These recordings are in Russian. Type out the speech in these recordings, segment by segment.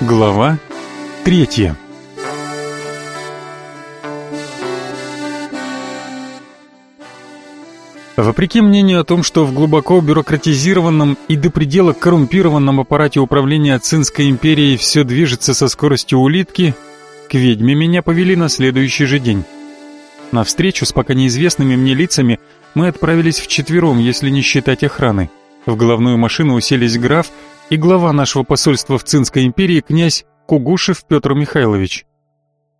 Глава третья Вопреки мнению о том, что в глубоко бюрократизированном и до предела коррумпированном аппарате управления Цинской империей все движется со скоростью улитки, к ведьме меня повели на следующий же день. На встречу с пока неизвестными мне лицами мы отправились вчетвером, если не считать охраны. В головную машину уселись граф и глава нашего посольства в Цинской империи князь Кугушев Петр Михайлович.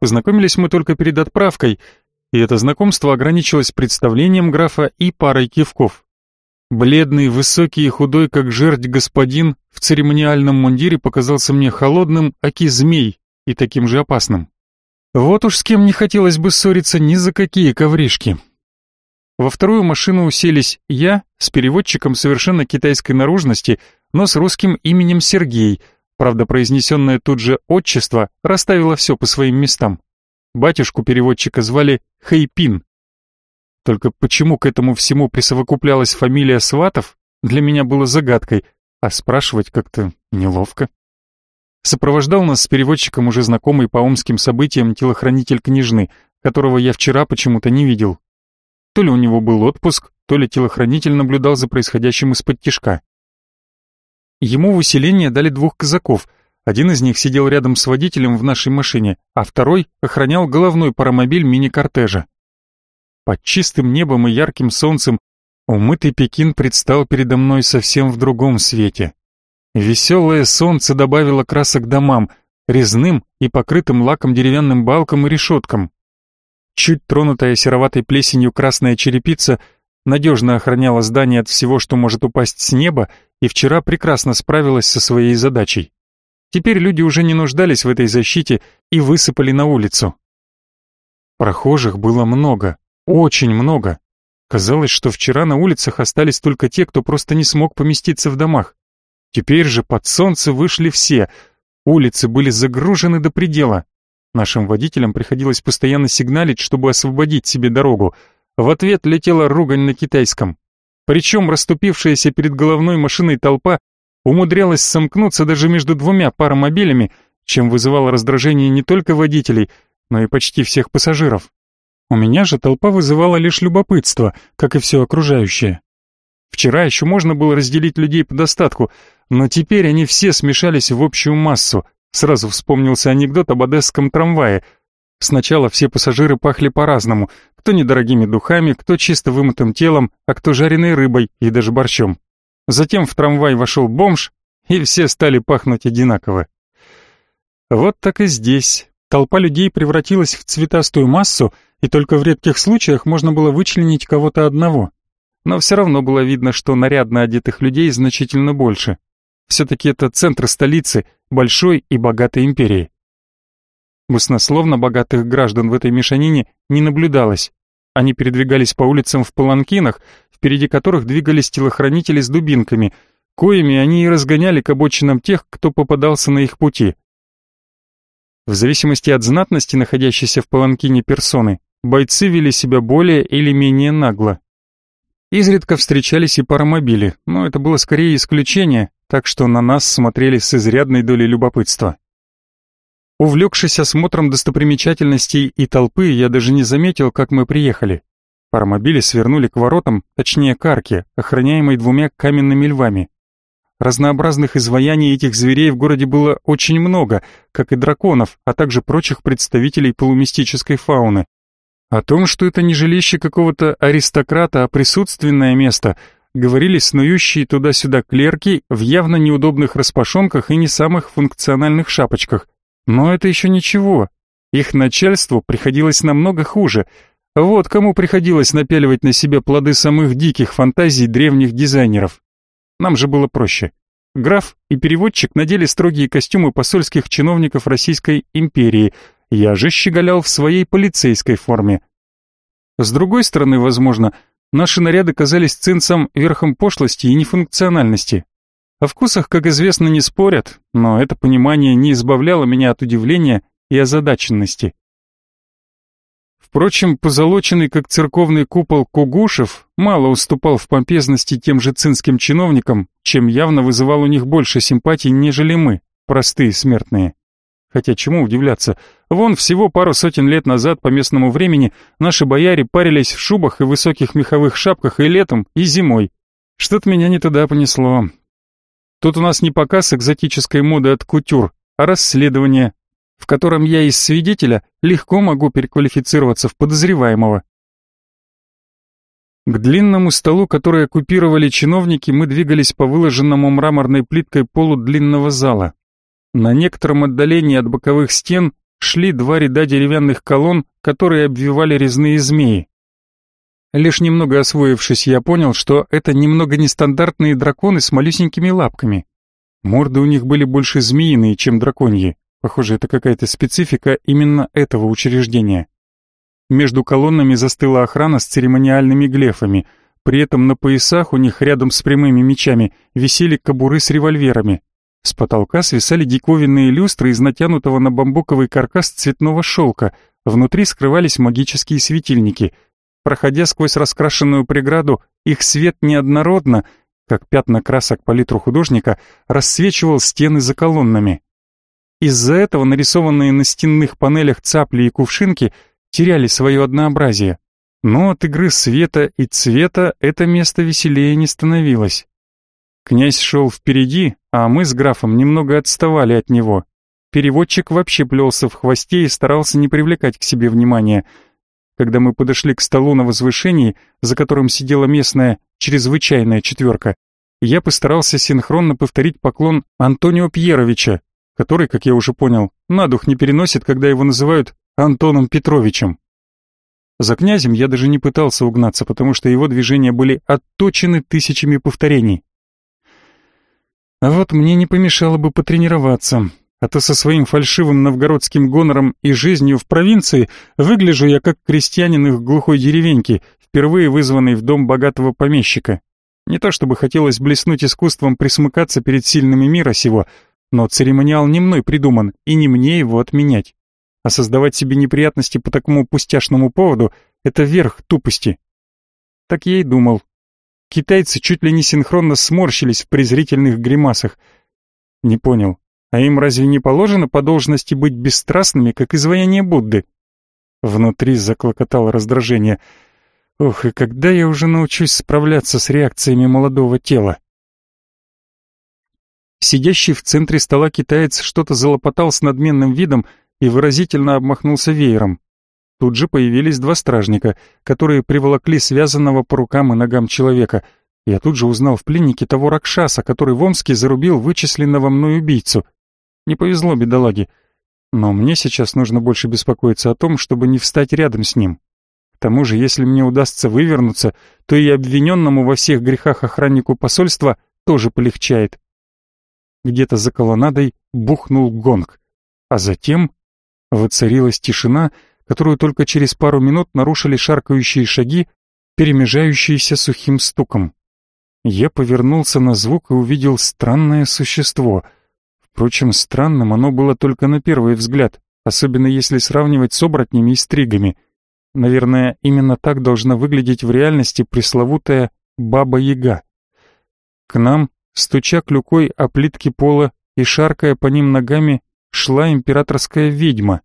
Познакомились мы только перед отправкой, и это знакомство ограничилось представлением графа и парой кивков. Бледный, высокий и худой, как жердь господин, в церемониальном мундире показался мне холодным, аки змей, и таким же опасным. Вот уж с кем не хотелось бы ссориться ни за какие ковришки. Во вторую машину уселись я с переводчиком совершенно китайской наружности, но с русским именем Сергей, правда произнесенное тут же отчество расставило все по своим местам. Батюшку переводчика звали Хайпин. Только почему к этому всему присовокуплялась фамилия Сватов, для меня было загадкой, а спрашивать как-то неловко. Сопровождал нас с переводчиком уже знакомый по омским событиям телохранитель княжны, которого я вчера почему-то не видел. То ли у него был отпуск, то ли телохранитель наблюдал за происходящим из-под тишка. Ему в усиление дали двух казаков, один из них сидел рядом с водителем в нашей машине, а второй охранял головной паромобиль мини-кортежа. Под чистым небом и ярким солнцем умытый Пекин предстал передо мной совсем в другом свете. Веселое солнце добавило красок домам, резным и покрытым лаком деревянным балкам и решеткам. Чуть тронутая сероватой плесенью красная черепица надежно охраняла здание от всего, что может упасть с неба, и вчера прекрасно справилась со своей задачей. Теперь люди уже не нуждались в этой защите и высыпали на улицу. Прохожих было много, очень много. Казалось, что вчера на улицах остались только те, кто просто не смог поместиться в домах. Теперь же под солнце вышли все. Улицы были загружены до предела. Нашим водителям приходилось постоянно сигналить, чтобы освободить себе дорогу. В ответ летела ругань на китайском. Причем расступившаяся перед головной машиной толпа умудрялась сомкнуться даже между двумя паромобилями, чем вызывало раздражение не только водителей, но и почти всех пассажиров. У меня же толпа вызывала лишь любопытство, как и все окружающее. Вчера еще можно было разделить людей по достатку, но теперь они все смешались в общую массу. Сразу вспомнился анекдот об одесском трамвае. Сначала все пассажиры пахли по-разному, кто недорогими духами, кто чисто вымытым телом, а кто жареной рыбой и даже борщом. Затем в трамвай вошел бомж, и все стали пахнуть одинаково. Вот так и здесь. Толпа людей превратилась в цветастую массу, и только в редких случаях можно было вычленить кого-то одного. Но все равно было видно, что нарядно одетых людей значительно больше. Все-таки это центр столицы, большой и богатой империи. Баснословно богатых граждан в этой мешанине не наблюдалось. Они передвигались по улицам в паланкинах, впереди которых двигались телохранители с дубинками, коими они и разгоняли к обочинам тех, кто попадался на их пути. В зависимости от знатности находящейся в паланкине персоны, бойцы вели себя более или менее нагло. Изредка встречались и паромобили, но это было скорее исключение, так что на нас смотрели с изрядной долей любопытства. Увлекшись осмотром достопримечательностей и толпы, я даже не заметил, как мы приехали. Паромобили свернули к воротам, точнее к арке, охраняемой двумя каменными львами. Разнообразных изваяний этих зверей в городе было очень много, как и драконов, а также прочих представителей полумистической фауны. О том, что это не жилище какого-то аристократа, а присутственное место, говорили снующие туда-сюда клерки в явно неудобных распашонках и не самых функциональных шапочках. Но это еще ничего. Их начальству приходилось намного хуже — вот кому приходилось напяливать на себя плоды самых диких фантазий древних дизайнеров. Нам же было проще. Граф и переводчик надели строгие костюмы посольских чиновников Российской империи, я же щеголял в своей полицейской форме. С другой стороны, возможно, наши наряды казались цинцам верхом пошлости и нефункциональности. О вкусах, как известно, не спорят, но это понимание не избавляло меня от удивления и озадаченности. Впрочем, позолоченный как церковный купол Кугушев мало уступал в помпезности тем же цинским чиновникам, чем явно вызывал у них больше симпатий, нежели мы. простые смертные. Хотя чему удивляться, вон всего пару сотен лет назад по местному времени наши бояре парились в шубах и высоких меховых шапках и летом, и зимой. Что-то меня не туда понесло. Тут у нас не показ экзотической моды от кутюр, а расследование, в котором я из свидетеля легко могу переквалифицироваться в подозреваемого. К длинному столу, который оккупировали чиновники, мы двигались по выложенному мраморной плиткой полу длинного зала. На некотором отдалении от боковых стен шли два ряда деревянных колонн, которые обвивали резные змеи. Лишь немного освоившись, я понял, что это немного нестандартные драконы с малюсенькими лапками. Морды у них были больше змеиные, чем драконьи. Похоже, это какая-то специфика именно этого учреждения. Между колоннами застыла охрана с церемониальными глефами. При этом на поясах у них рядом с прямыми мечами висели кобуры с револьверами. С потолка свисали диковинные люстры из натянутого на бамбуковый каркас цветного шелка. Внутри скрывались магические светильники. Проходя сквозь раскрашенную преграду, их свет неоднородно, как пятна красок палитру художника, рассвечивал стены за колоннами. Из-за этого нарисованные на стенных панелях цапли и кувшинки теряли свое однообразие. Но от игры света и цвета это место веселее не становилось. Князь шел впереди, а мы с графом немного отставали от него. Переводчик вообще плелся в хвосте и старался не привлекать к себе внимания. Когда мы подошли к столу на возвышении, за которым сидела местная чрезвычайная четверка, я постарался синхронно повторить поклон Антонио Пьеровича, который, как я уже понял, на дух не переносит, когда его называют Антоном Петровичем. За князем я даже не пытался угнаться, потому что его движения были отточены тысячами повторений. А вот мне не помешало бы потренироваться, а то со своим фальшивым новгородским гонором и жизнью в провинции выгляжу я как крестьянин их глухой деревеньки, впервые вызванный в дом богатого помещика. Не то чтобы хотелось блеснуть искусством присмыкаться перед сильными мира сего, но церемониал не мной придуман, и не мне его отменять. А создавать себе неприятности по такому пустяшному поводу — это верх тупости. Так я и думал. Китайцы чуть ли не синхронно сморщились в презрительных гримасах. Не понял, а им разве не положено по должности быть бесстрастными, как изваяние Будды? Внутри заклокотало раздражение. Ох, и когда я уже научусь справляться с реакциями молодого тела? Сидящий в центре стола китаец что-то залопотал с надменным видом и выразительно обмахнулся веером. Тут же появились два стражника, которые приволокли связанного по рукам и ногам человека. Я тут же узнал в пленнике того Ракшаса, который в Омске зарубил вычисленного мной убийцу. Не повезло бедолаге. Но мне сейчас нужно больше беспокоиться о том, чтобы не встать рядом с ним. К тому же, если мне удастся вывернуться, то и обвиненному во всех грехах охраннику посольства тоже полегчает где-то за колоннадой бухнул гонг, а затем воцарилась тишина, которую только через пару минут нарушили шаркающие шаги, перемежающиеся сухим стуком. Я повернулся на звук и увидел странное существо. Впрочем, странным оно было только на первый взгляд, особенно если сравнивать с оборотнями и стригами. Наверное, именно так должна выглядеть в реальности пресловутая Баба-Яга. К нам стуча клюкой о плитки пола и шаркая по ним ногами, шла императорская ведьма.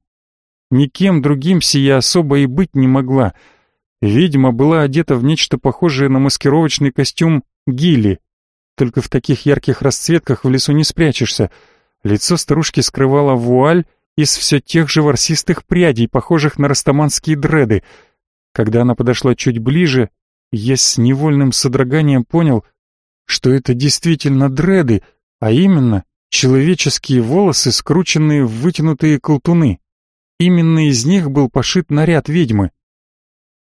Никем другим сия особо и быть не могла. Ведьма была одета в нечто похожее на маскировочный костюм гили. Только в таких ярких расцветках в лесу не спрячешься. Лицо старушки скрывала вуаль из все тех же ворсистых прядей, похожих на растаманские дреды. Когда она подошла чуть ближе, я с невольным содроганием понял, что это действительно дреды, а именно человеческие волосы, скрученные в вытянутые колтуны. Именно из них был пошит наряд ведьмы.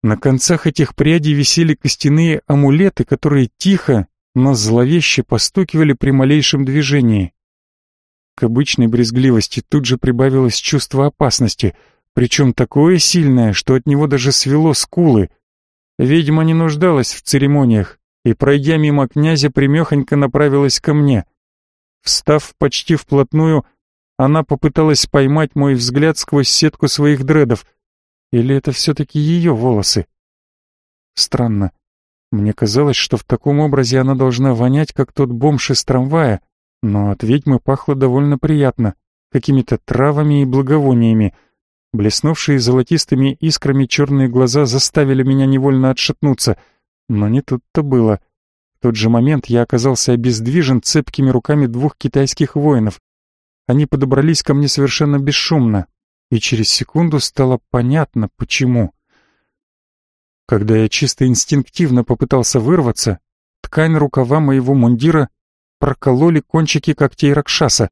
На концах этих прядей висели костяные амулеты, которые тихо, но зловеще постукивали при малейшем движении. К обычной брезгливости тут же прибавилось чувство опасности, причем такое сильное, что от него даже свело скулы. Ведьма не нуждалась в церемониях, и, пройдя мимо князя, примехонько направилась ко мне. Встав почти вплотную, она попыталась поймать мой взгляд сквозь сетку своих дредов. Или это все-таки ее волосы? Странно. Мне казалось, что в таком образе она должна вонять, как тот бомж из трамвая, но от ведьмы пахло довольно приятно, какими-то травами и благовониями. Блеснувшие золотистыми искрами черные глаза заставили меня невольно отшатнуться, но не тут-то было. В тот же момент я оказался обездвижен цепкими руками двух китайских воинов. Они подобрались ко мне совершенно бесшумно, и через секунду стало понятно, почему. Когда я чисто инстинктивно попытался вырваться, ткань рукава моего мундира прокололи кончики когтей Ракшаса.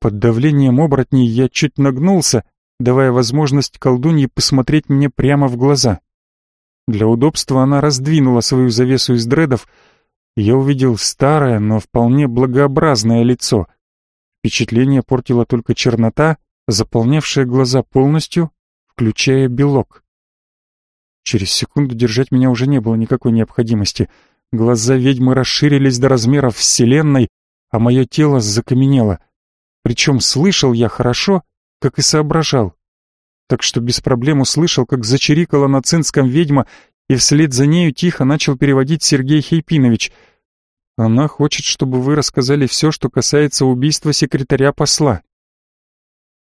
Под давлением оборотней я чуть нагнулся, давая возможность колдунье посмотреть мне прямо в глаза. Для удобства она раздвинула свою завесу из дредов, и я увидел старое, но вполне благообразное лицо. Впечатление портила только чернота, заполнявшая глаза полностью, включая белок. Через секунду держать меня уже не было никакой необходимости. Глаза ведьмы расширились до размеров Вселенной, а мое тело закаменело. Причем слышал я хорошо, как и соображал. Так что без проблем услышал, как зачирикала на цинском ведьма, и вслед за нею тихо начал переводить Сергей Хейпинович. Она хочет, чтобы вы рассказали все, что касается убийства секретаря посла.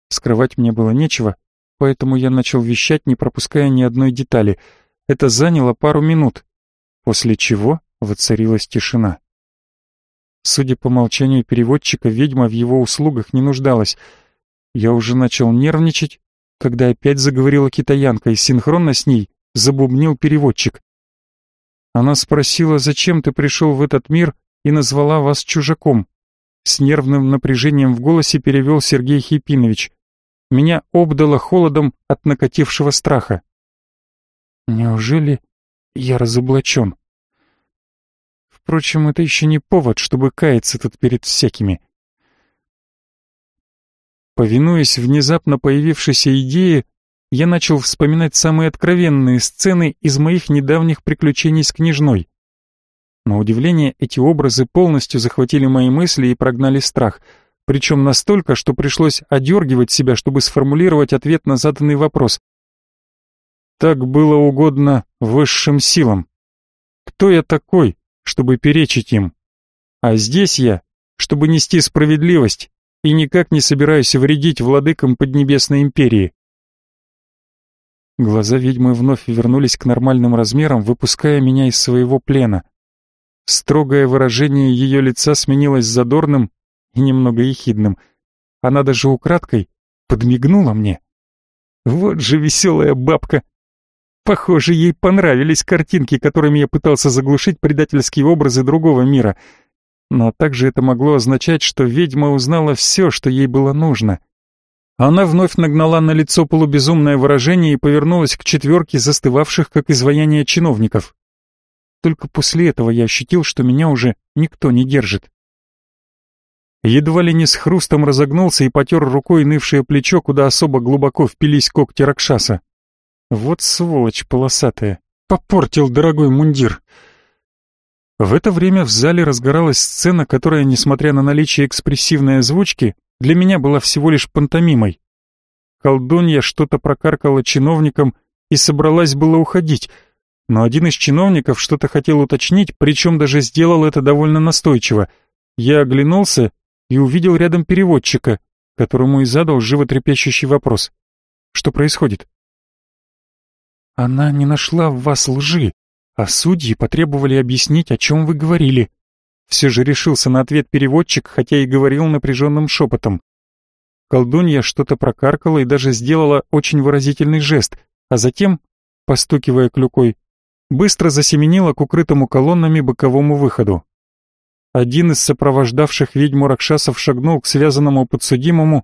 Скрывать мне было нечего, поэтому я начал вещать, не пропуская ни одной детали. Это заняло пару минут, после чего воцарилась тишина. Судя по молчанию переводчика, ведьма в его услугах не нуждалась. Я уже начал нервничать, когда опять заговорила китаянка, и синхронно с ней забубнил переводчик. Она спросила, зачем ты пришел в этот мир, и назвала вас чужаком. С нервным напряжением в голосе перевел Сергей Хипинович. Меня обдало холодом от накатившего страха. Неужели я разоблачен? Впрочем, это еще не повод, чтобы каяться тут перед всякими. Повинуясь внезапно появившейся идее, я начал вспоминать самые откровенные сцены из моих недавних приключений с княжной. На удивление, эти образы полностью захватили мои мысли и прогнали страх — причем настолько, что пришлось одергивать себя, чтобы сформулировать ответ на заданный вопрос. Так было угодно высшим силам. Кто я такой, чтобы перечить им? А здесь я, чтобы нести справедливость, и никак не собираюсь вредить владыкам Поднебесной империи. Глаза ведьмы вновь вернулись к нормальным размерам, выпуская меня из своего плена. Строгое выражение ее лица сменилось задорным, и немного ехидным. Она даже украдкой подмигнула мне. Вот же веселая бабка. Похоже, ей понравились картинки, которыми я пытался заглушить предательские образы другого мира. Но также это могло означать, что ведьма узнала все, что ей было нужно. Она вновь нагнала на лицо полубезумное выражение и повернулась к четверке застывавших, как изваяние чиновников. Только после этого я ощутил, что меня уже никто не держит едва ли не с хрустом разогнулся и потер рукой нывшее плечо, куда особо глубоко впились когти Ракшаса. Вот сволочь полосатая, попортил дорогой мундир. В это время в зале разгоралась сцена, которая, несмотря на наличие экспрессивной озвучки, для меня была всего лишь пантомимой. Колдунья что-то прокаркала чиновникам и собралась было уходить, но один из чиновников что-то хотел уточнить, причем даже сделал это довольно настойчиво. Я оглянулся и увидел рядом переводчика, которому и задал животрепещущий вопрос. Что происходит? Она не нашла в вас лжи, а судьи потребовали объяснить, о чем вы говорили. Все же решился на ответ переводчик, хотя и говорил напряженным шепотом. Колдунья что-то прокаркала и даже сделала очень выразительный жест, а затем, постукивая клюкой, быстро засеменила к укрытому колоннами боковому выходу. Один из сопровождавших ведьму Ракшасов шагнул к связанному подсудимому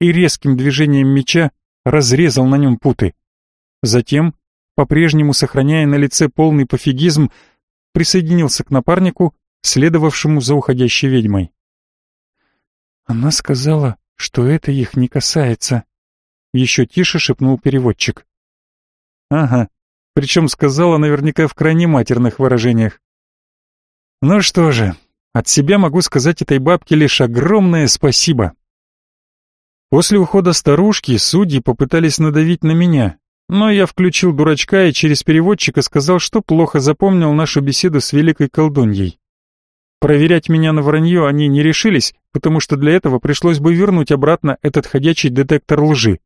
и резким движением меча разрезал на нем путы. Затем, по-прежнему сохраняя на лице полный пофигизм, присоединился к напарнику, следовавшему за уходящей ведьмой. «Она сказала, что это их не касается», — еще тише шепнул переводчик. «Ага, причем сказала наверняка в крайне матерных выражениях. Ну что же, от себя могу сказать этой бабке лишь огромное спасибо. После ухода старушки судьи попытались надавить на меня, но я включил дурачка и через переводчика сказал, что плохо запомнил нашу беседу с великой колдуньей. Проверять меня на вранье они не решились, потому что для этого пришлось бы вернуть обратно этот ходячий детектор лжи.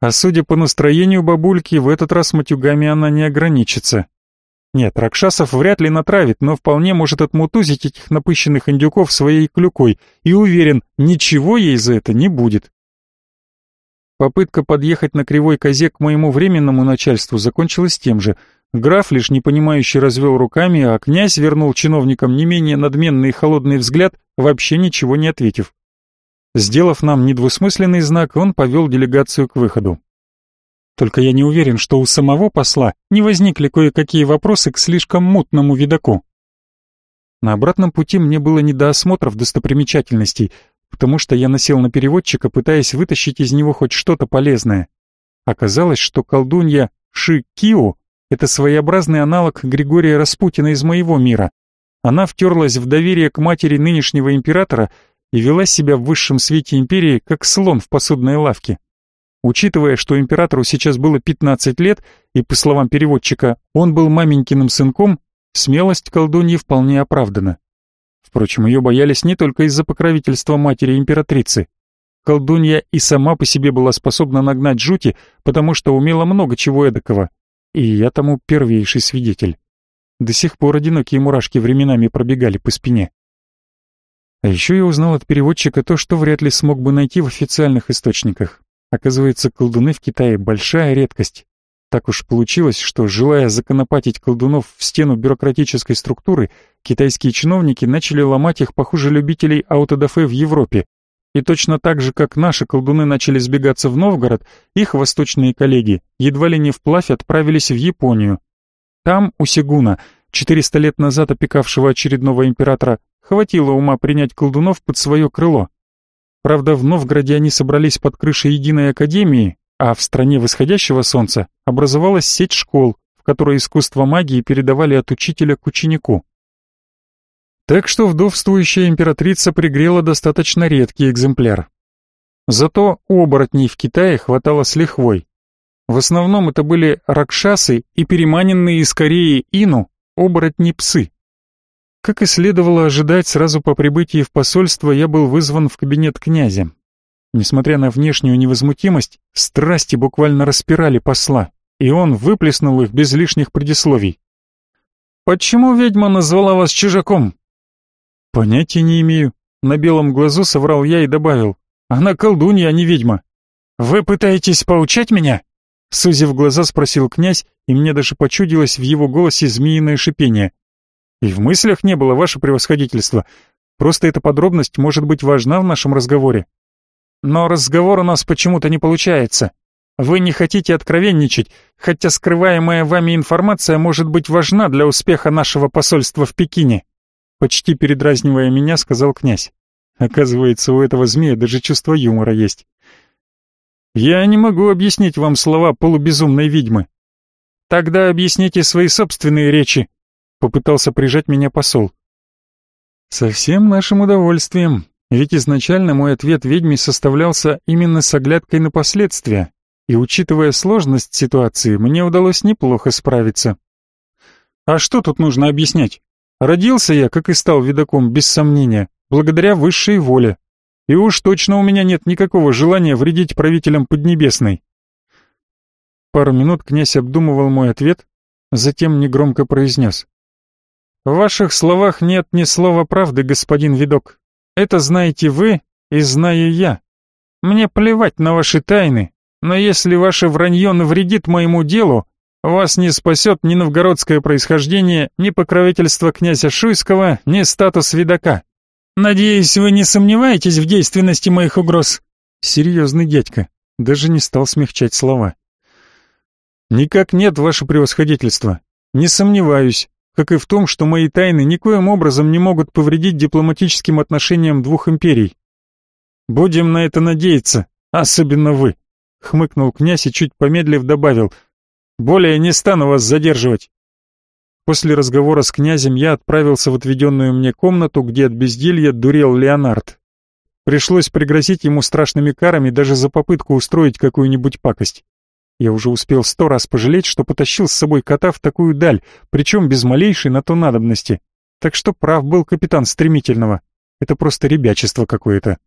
А судя по настроению бабульки, в этот раз матюгами она не ограничится. Нет, Ракшасов вряд ли натравит, но вполне может отмутузить этих напыщенных индюков своей клюкой, и уверен, ничего ей за это не будет. Попытка подъехать на кривой козе к моему временному начальству закончилась тем же. Граф лишь непонимающе развел руками, а князь вернул чиновникам не менее надменный и холодный взгляд, вообще ничего не ответив. Сделав нам недвусмысленный знак, он повел делегацию к выходу. Только я не уверен, что у самого посла не возникли кое-какие вопросы к слишком мутному видаку. На обратном пути мне было не до осмотров достопримечательностей, потому что я насел на переводчика, пытаясь вытащить из него хоть что-то полезное. Оказалось, что колдунья Ши Кио — это своеобразный аналог Григория Распутина из моего мира. Она втерлась в доверие к матери нынешнего императора и вела себя в высшем свете империи, как слон в посудной лавке. Учитывая, что императору сейчас было 15 лет, и, по словам переводчика, он был маменькиным сынком, смелость колдуньи вполне оправдана. Впрочем, ее боялись не только из-за покровительства матери императрицы. Колдунья и сама по себе была способна нагнать жути, потому что умела много чего эдакого. И я тому первейший свидетель. До сих пор одинокие мурашки временами пробегали по спине. А еще я узнал от переводчика то, что вряд ли смог бы найти в официальных источниках. Оказывается, колдуны в Китае — большая редкость. Так уж получилось, что, желая законопатить колдунов в стену бюрократической структуры, китайские чиновники начали ломать их похуже любителей аутодафе в Европе. И точно так же, как наши колдуны начали сбегаться в Новгород, их восточные коллеги едва ли не вплавь отправились в Японию. Там, у Сигуна, 400 лет назад опекавшего очередного императора, Хватило ума принять колдунов под свое крыло. Правда, в Новгороде они собрались под крышей единой академии, а в стране восходящего солнца образовалась сеть школ, в которой искусство магии передавали от учителя к ученику. Так что вдовствующая императрица пригрела достаточно редкий экземпляр. Зато оборотней в Китае хватало с лихвой. В основном это были ракшасы и переманенные из Кореи Ину оборотни-псы. Как и следовало ожидать, сразу по прибытии в посольство я был вызван в кабинет князя. Несмотря на внешнюю невозмутимость, страсти буквально распирали посла, и он выплеснул их без лишних предисловий. «Почему ведьма назвала вас чужаком?» «Понятия не имею», — на белом глазу соврал я и добавил. «Она колдунья, а не ведьма». «Вы пытаетесь поучать меня?» Сузив глаза, спросил князь, и мне даже почудилось в его голосе змеиное шипение. И в мыслях не было, ваше превосходительство. Просто эта подробность может быть важна в нашем разговоре. Но разговор у нас почему-то не получается. Вы не хотите откровенничать, хотя скрываемая вами информация может быть важна для успеха нашего посольства в Пекине. Почти передразнивая меня, сказал князь. Оказывается, у этого змея даже чувство юмора есть. Я не могу объяснить вам слова полубезумной ведьмы. Тогда объясните свои собственные речи, Попытался прижать меня посол. Со всем нашим удовольствием, ведь изначально мой ответ ведьме составлялся именно с оглядкой на последствия, и учитывая сложность ситуации, мне удалось неплохо справиться. А что тут нужно объяснять? Родился я, как и стал видаком, без сомнения, благодаря высшей воле. И уж точно у меня нет никакого желания вредить правителям Поднебесной. Пару минут князь обдумывал мой ответ, затем негромко произнес. В ваших словах нет ни слова правды, господин видок. Это знаете вы и знаю я. Мне плевать на ваши тайны, но если ваше вранье навредит моему делу, вас не спасет ни новгородское происхождение, ни покровительство князя Шуйского, ни статус видока. Надеюсь, вы не сомневаетесь в действенности моих угроз? Серьезный дядька, даже не стал смягчать слова. Никак нет, ваше превосходительство. Не сомневаюсь как и в том, что мои тайны никоим образом не могут повредить дипломатическим отношениям двух империй. Будем на это надеяться, особенно вы, хмыкнул князь и чуть помедлив добавил: более не стану вас задерживать. После разговора с князем я отправился в отведенную мне комнату, где от безделья дурел Леонард. Пришлось пригрозить ему страшными карами даже за попытку устроить какую-нибудь пакость. Я уже успел сто раз пожалеть, что потащил с собой кота в такую даль, причем без малейшей на то надобности. Так что прав был капитан Стремительного. Это просто ребячество какое-то.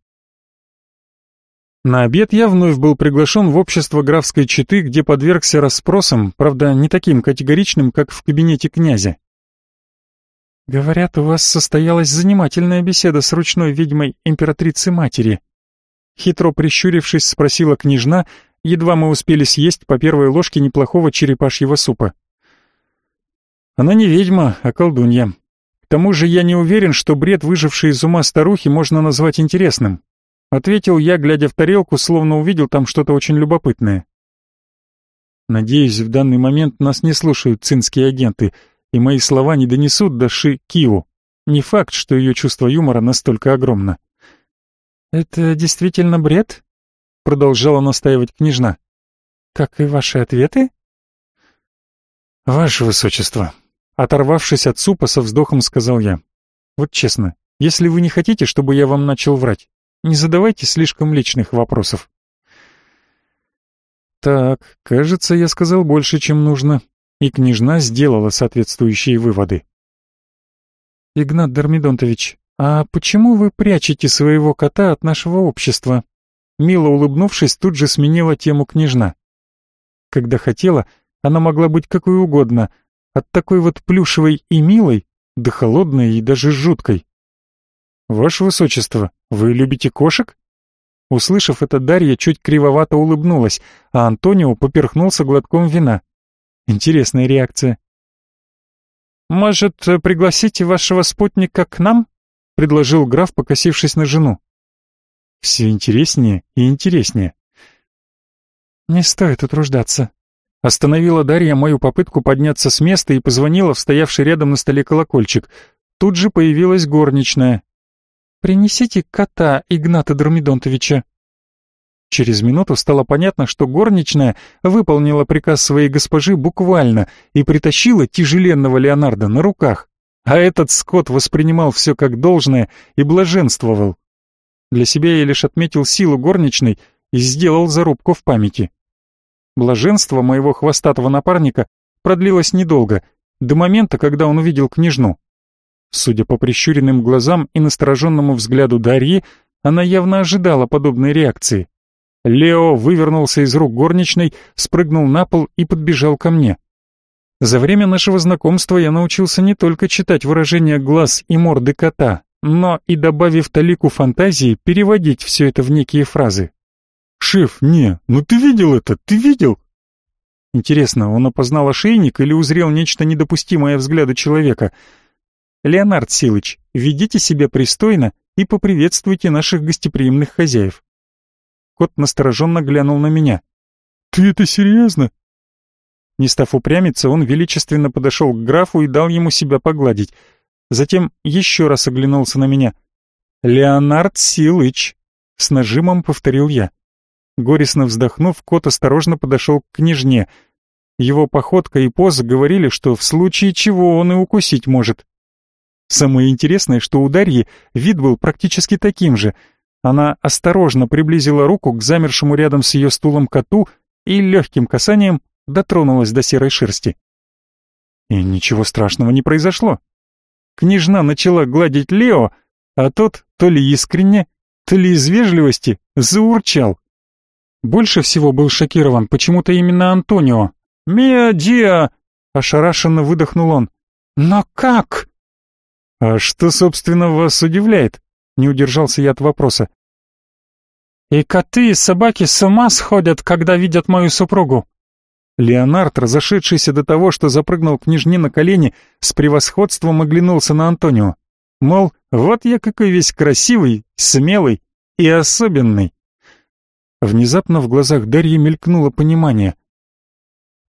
На обед я вновь был приглашен в общество графской четы, где подвергся расспросам, правда, не таким категоричным, как в кабинете князя. «Говорят, у вас состоялась занимательная беседа с ручной ведьмой императрицы-матери», хитро прищурившись, спросила княжна, едва мы успели съесть по первой ложке неплохого черепашьего супа. «Она не ведьма, а колдунья. К тому же я не уверен, что бред выжившей из ума старухи можно назвать интересным. Ответил я, глядя в тарелку, словно увидел там что-то очень любопытное. Надеюсь, в данный момент нас не слушают цинские агенты, и мои слова не донесут до Ши Киу. Не факт, что ее чувство юмора настолько огромно. «Это действительно бред?» — продолжала настаивать княжна. «Как и ваши ответы?» «Ваше высочество», — оторвавшись от супа, со вздохом сказал я. «Вот честно, если вы не хотите, чтобы я вам начал врать, не задавайте слишком личных вопросов. Так, кажется, я сказал больше, чем нужно, и княжна сделала соответствующие выводы. Игнат Дормидонтович, а почему вы прячете своего кота от нашего общества? Мило улыбнувшись, тут же сменила тему княжна. Когда хотела, она могла быть какой угодно, от такой вот плюшевой и милой до холодной и даже жуткой. «Ваше высочество, вы любите кошек?» Услышав это, Дарья чуть кривовато улыбнулась, а Антонио поперхнулся глотком вина. Интересная реакция. «Может, пригласите вашего спутника к нам?» — предложил граф, покосившись на жену. «Все интереснее и интереснее». «Не стоит утруждаться», — остановила Дарья мою попытку подняться с места и позвонила в стоявший рядом на столе колокольчик. Тут же появилась горничная. «Принесите кота Игната Дромидонтовича». Через минуту стало понятно, что горничная выполнила приказ своей госпожи буквально и притащила тяжеленного Леонардо на руках, а этот скот воспринимал все как должное и блаженствовал. Для себя я лишь отметил силу горничной и сделал зарубку в памяти. Блаженство моего хвостатого напарника продлилось недолго, до момента, когда он увидел княжну. Судя по прищуренным глазам и настороженному взгляду Дарьи, она явно ожидала подобной реакции. Лео вывернулся из рук горничной, спрыгнул на пол и подбежал ко мне. За время нашего знакомства я научился не только читать выражения глаз и морды кота, но и, добавив талику фантазии, переводить все это в некие фразы. «Шеф, не, ну ты видел это, ты видел?» Интересно, он опознал ошейник или узрел нечто недопустимое взгляду человека — Леонард Силыч, ведите себя пристойно и поприветствуйте наших гостеприимных хозяев. Кот настороженно глянул на меня. «Ты это серьезно?» Не став упрямиться, он величественно подошел к графу и дал ему себя погладить. Затем еще раз оглянулся на меня. «Леонард Силыч!» — с нажимом повторил я. Горестно вздохнув, кот осторожно подошел к княжне. Его походка и поза говорили, что в случае чего он и укусить может. Самое интересное, что у Дарьи вид был практически таким же. Она осторожно приблизила руку к замершему рядом с ее стулом коту и легким касанием дотронулась до серой шерсти. И ничего страшного не произошло. Княжна начала гладить Лео, а тот то ли искренне, то ли из вежливости заурчал. Больше всего был шокирован почему-то именно Антонио. «Миа Диа!» — ошарашенно выдохнул он. «Но как?» «А что, собственно, вас удивляет?» — не удержался я от вопроса. «И коты, и собаки с ума сходят, когда видят мою супругу». Леонард, разошедшийся до того, что запрыгнул к княжне на колени, с превосходством оглянулся на Антонио. Мол, вот я какой весь красивый, смелый и особенный. Внезапно в глазах Дарьи мелькнуло понимание.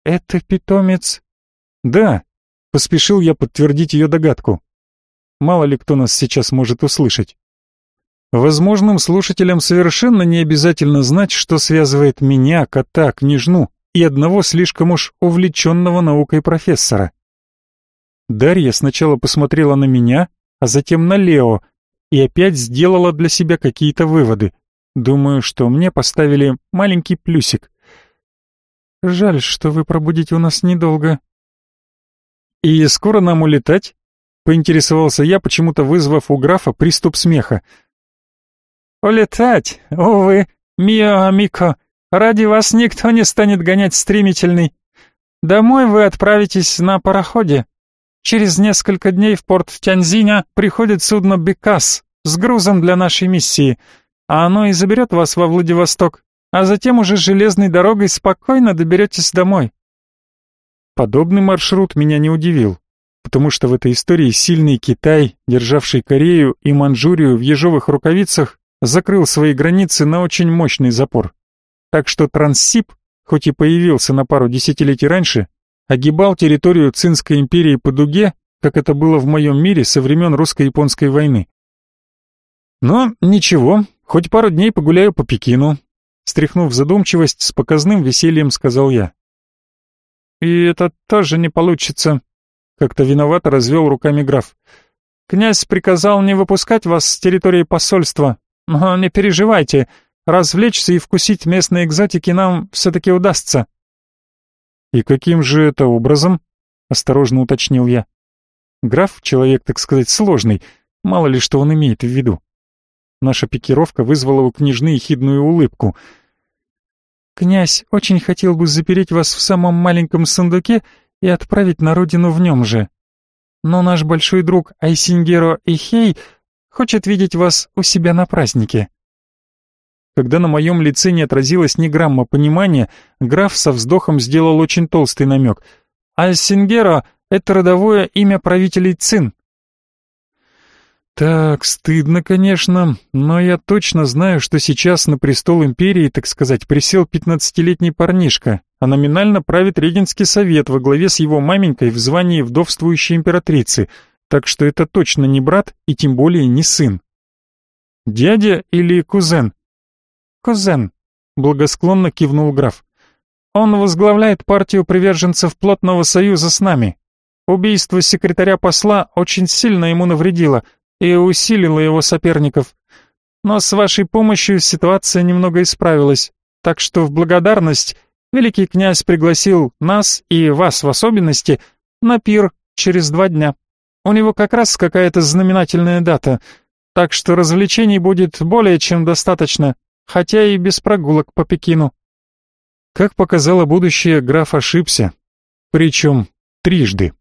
«Это питомец?» «Да», — поспешил я подтвердить ее догадку. Мало ли кто нас сейчас может услышать. Возможным слушателям совершенно не обязательно знать, что связывает меня, кота, княжну и одного слишком уж увлеченного наукой профессора. Дарья сначала посмотрела на меня, а затем на Лео и опять сделала для себя какие-то выводы. Думаю, что мне поставили маленький плюсик. Жаль, что вы пробудете у нас недолго. И скоро нам улетать? Поинтересовался я, почему-то вызвав у графа приступ смеха. «Улетать, увы, мио амико, ради вас никто не станет гонять стремительный. Домой вы отправитесь на пароходе. Через несколько дней в порт Тяньзиня приходит судно «Бекас» с грузом для нашей миссии, а оно и заберет вас во Владивосток, а затем уже железной дорогой спокойно доберетесь домой». Подобный маршрут меня не удивил потому что в этой истории сильный Китай, державший Корею и Манчжурию в ежовых рукавицах, закрыл свои границы на очень мощный запор. Так что Транссиб, хоть и появился на пару десятилетий раньше, огибал территорию Цинской империи по дуге, как это было в моем мире со времен русско-японской войны. Но ничего, хоть пару дней погуляю по Пекину. Стряхнув задумчивость, с показным весельем сказал я. «И это тоже не получится», как-то виновато развел руками граф. Князь приказал не выпускать вас с территории посольства. Но не переживайте, развлечься и вкусить местные экзотики нам все-таки удастся. И каким же это образом? Осторожно уточнил я. Граф — человек, так сказать, сложный, мало ли что он имеет в виду. Наша пикировка вызвала у княжны ехидную улыбку. «Князь очень хотел бы запереть вас в самом маленьком сундуке и отправить на родину в нем же. Но наш большой друг Айсингеро Ихей хочет видеть вас у себя на празднике». Когда на моем лице не отразилось ни грамма понимания, граф со вздохом сделал очень толстый намек. «Айсингеро — это родовое имя правителей Цин, так, стыдно, конечно, но я точно знаю, что сейчас на престол империи, так сказать, присел пятнадцатилетний парнишка, а номинально правит Регенский совет во главе с его маменькой в звании вдовствующей императрицы, так что это точно не брат и тем более не сын. Дядя или кузен? Кузен, благосклонно кивнул граф. Он возглавляет партию приверженцев плотного союза с нами. Убийство секретаря посла очень сильно ему навредило, и усилила его соперников. Но с вашей помощью ситуация немного исправилась, так что в благодарность великий князь пригласил нас и вас в особенности на пир через два дня. У него как раз какая-то знаменательная дата, так что развлечений будет более чем достаточно, хотя и без прогулок по Пекину. Как показало будущее, граф ошибся, причем трижды.